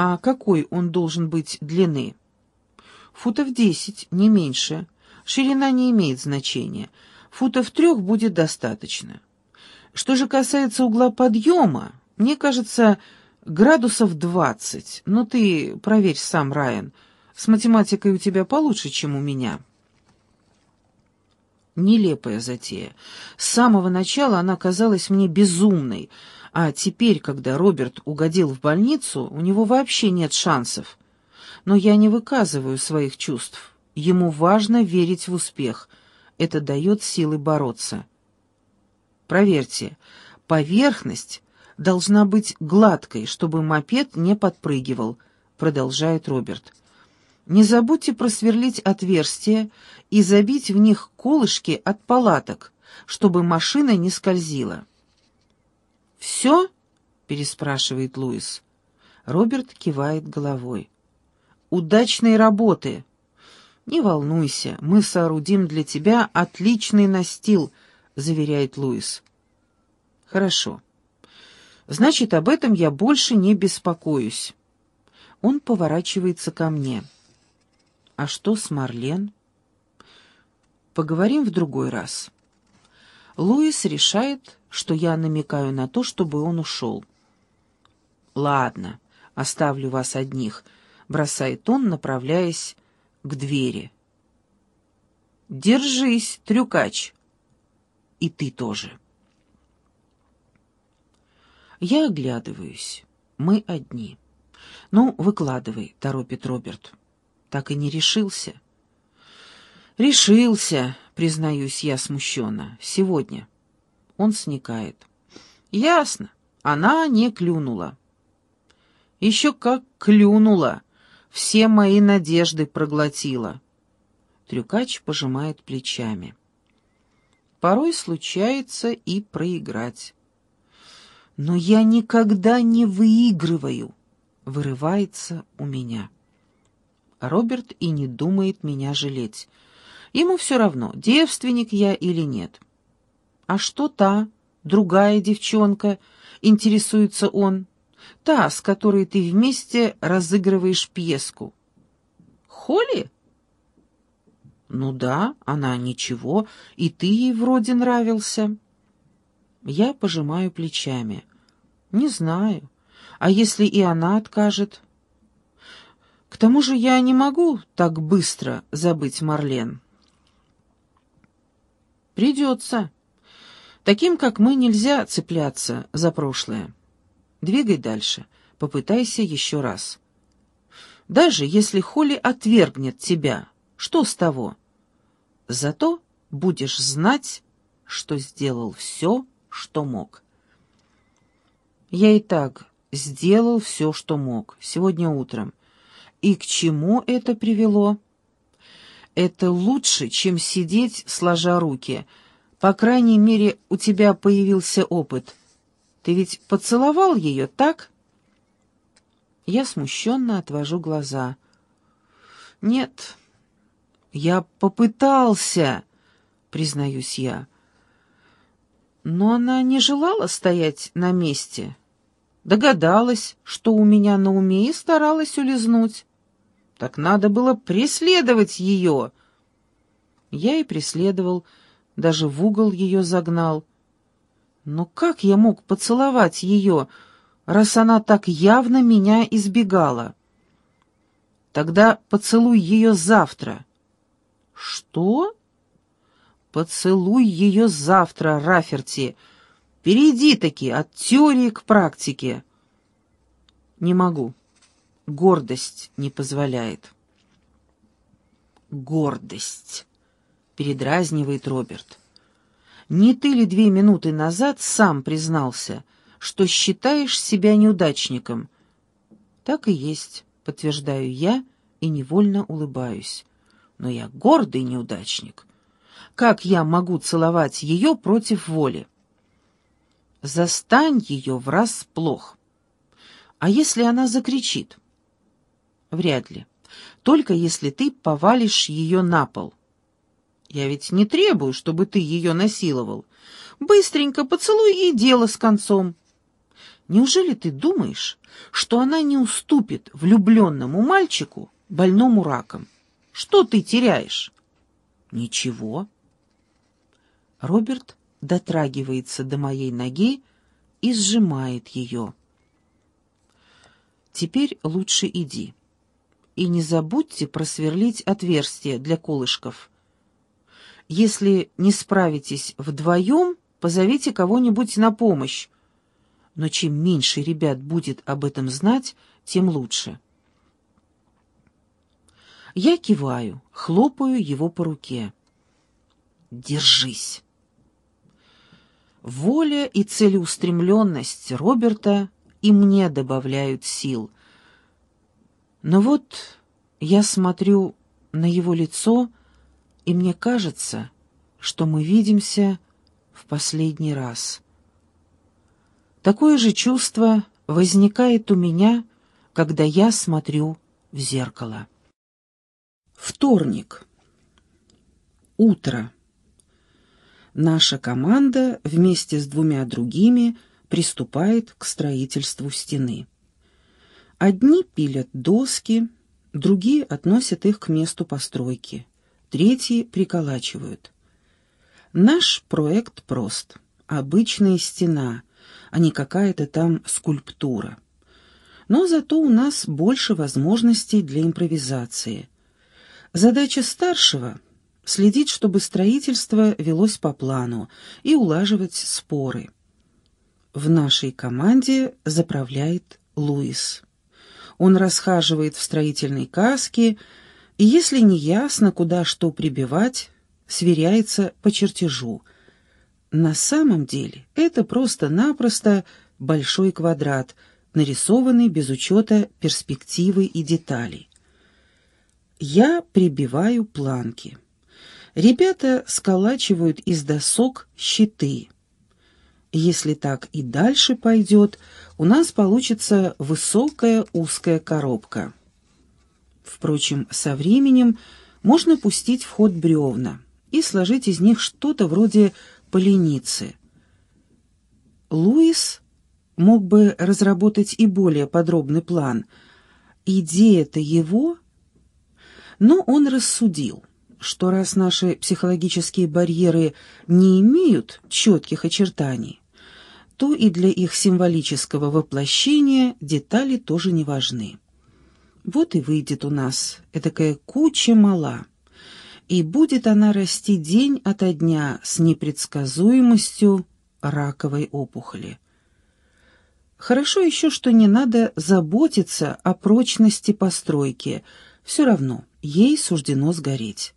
А какой он должен быть длины? Футов десять, не меньше. Ширина не имеет значения. Футов трех будет достаточно. Что же касается угла подъема, мне кажется, градусов двадцать. Но ты проверь сам, Райан. С математикой у тебя получше, чем у меня. Нелепая затея. С самого начала она казалась мне безумной, а теперь, когда Роберт угодил в больницу, у него вообще нет шансов. Но я не выказываю своих чувств. Ему важно верить в успех. Это дает силы бороться. Проверьте, поверхность должна быть гладкой, чтобы мопед не подпрыгивал, продолжает Роберт. Не забудьте просверлить отверстия и забить в них колышки от палаток, чтобы машина не скользила. «Все?» — переспрашивает Луис. Роберт кивает головой. «Удачной работы!» «Не волнуйся, мы соорудим для тебя отличный настил», — заверяет Луис. «Хорошо. Значит, об этом я больше не беспокоюсь». Он поворачивается ко мне. А что с Марлен? Поговорим в другой раз. Луис решает, что я намекаю на то, чтобы он ушел. «Ладно, оставлю вас одних», — бросает он, направляясь к двери. «Держись, трюкач!» «И ты тоже». Я оглядываюсь. Мы одни. «Ну, выкладывай», — торопит Роберт так и не решился. «Решился», — признаюсь я смущенно, — «сегодня». Он сникает. «Ясно, она не клюнула». «Еще как клюнула, все мои надежды проглотила». Трюкач пожимает плечами. Порой случается и проиграть. «Но я никогда не выигрываю», — вырывается у меня. Роберт и не думает меня жалеть. Ему все равно, девственник я или нет. «А что та, другая девчонка?» — интересуется он. «Та, с которой ты вместе разыгрываешь пьеску». «Холли?» «Ну да, она ничего, и ты ей вроде нравился». Я пожимаю плечами. «Не знаю. А если и она откажет?» К тому же я не могу так быстро забыть Марлен. Придется. Таким, как мы, нельзя цепляться за прошлое. Двигай дальше, попытайся еще раз. Даже если Холли отвергнет тебя, что с того? Зато будешь знать, что сделал все, что мог. Я и так сделал все, что мог, сегодня утром. И к чему это привело? Это лучше, чем сидеть, сложа руки. По крайней мере, у тебя появился опыт. Ты ведь поцеловал ее, так? Я смущенно отвожу глаза. Нет, я попытался, признаюсь я. Но она не желала стоять на месте. Догадалась, что у меня на уме, и старалась улизнуть. Так надо было преследовать ее. Я и преследовал, даже в угол ее загнал. Но как я мог поцеловать ее, раз она так явно меня избегала? Тогда поцелуй ее завтра. Что? Поцелуй ее завтра, Раферти. Перейди-таки от теории к практике. Не могу гордость не позволяет. «Гордость», — передразнивает Роберт. «Не ты ли две минуты назад сам признался, что считаешь себя неудачником?» «Так и есть», — подтверждаю я и невольно улыбаюсь. «Но я гордый неудачник. Как я могу целовать ее против воли?» «Застань ее врасплох. А если она закричит?» Вряд ли. Только если ты повалишь ее на пол. Я ведь не требую, чтобы ты ее насиловал. Быстренько поцелуй и дело с концом. Неужели ты думаешь, что она не уступит влюбленному мальчику, больному раком? Что ты теряешь? Ничего. Роберт дотрагивается до моей ноги и сжимает ее. Теперь лучше иди. И не забудьте просверлить отверстие для колышков. Если не справитесь вдвоем, позовите кого-нибудь на помощь. Но чем меньше ребят будет об этом знать, тем лучше. Я киваю, хлопаю его по руке. «Держись!» Воля и целеустремленность Роберта и мне добавляют сил. Но вот я смотрю на его лицо, и мне кажется, что мы видимся в последний раз. Такое же чувство возникает у меня, когда я смотрю в зеркало. Вторник. Утро. Наша команда вместе с двумя другими приступает к строительству стены. Одни пилят доски, другие относят их к месту постройки, третьи приколачивают. Наш проект прост. Обычная стена, а не какая-то там скульптура. Но зато у нас больше возможностей для импровизации. Задача старшего — следить, чтобы строительство велось по плану и улаживать споры. В нашей команде заправляет Луис. Он расхаживает в строительной каске, и если не ясно, куда что прибивать, сверяется по чертежу. На самом деле это просто-напросто большой квадрат, нарисованный без учета перспективы и деталей. Я прибиваю планки. Ребята сколачивают из досок щиты. Если так и дальше пойдет, у нас получится высокая узкая коробка. Впрочем, со временем можно пустить в ход бревна и сложить из них что-то вроде поленицы. Луис мог бы разработать и более подробный план. Идея-то его, но он рассудил, что раз наши психологические барьеры не имеют четких очертаний, то и для их символического воплощения детали тоже не важны. Вот и выйдет у нас этакая куча мала и будет она расти день ото дня с непредсказуемостью раковой опухоли. Хорошо еще, что не надо заботиться о прочности постройки, все равно ей суждено сгореть.